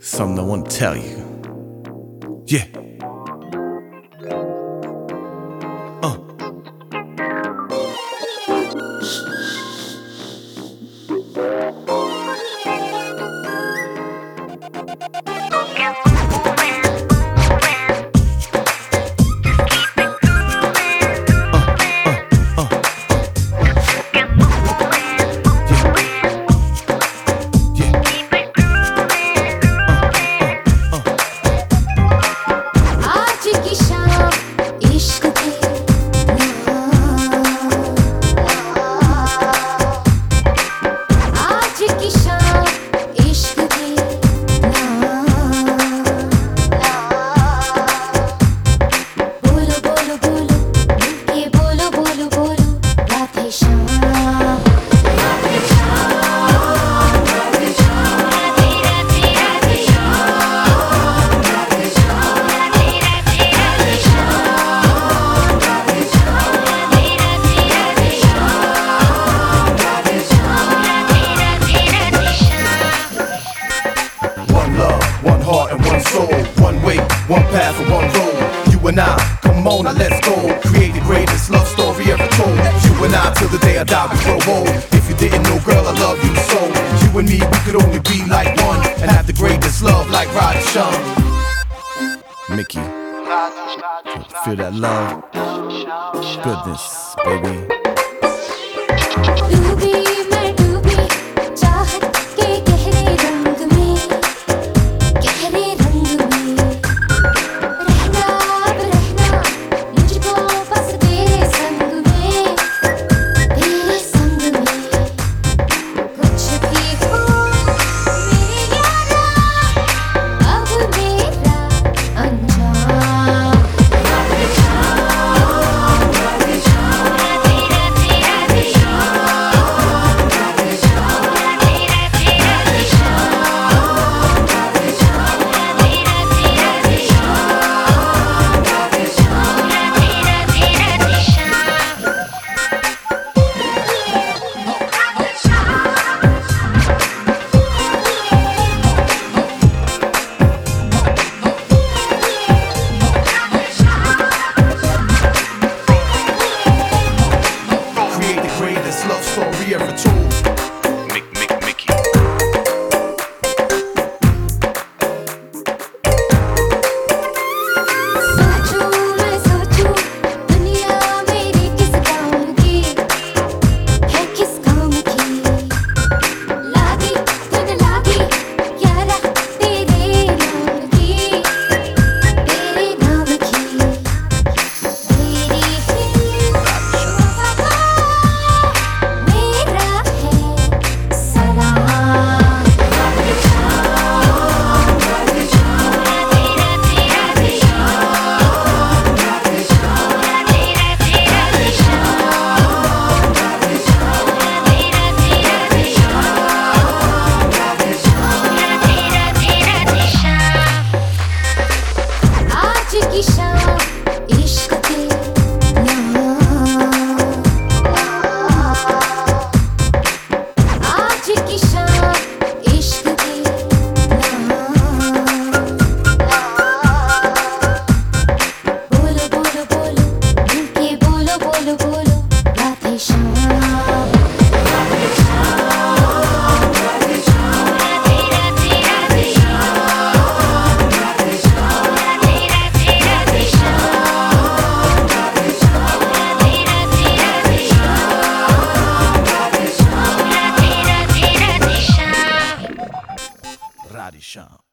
something I want to tell you. Yeah. Uh. Yeah. soul. One way, one path, and one road. You and I, come on, now let's go. Create the greatest love story ever told. You and I, till the day I die, we grow old. If you didn't know, girl, I love you so. You and me, we could only be like one, and have the greatest love like Rod and Mickey, feel that love, goodness, baby. shop.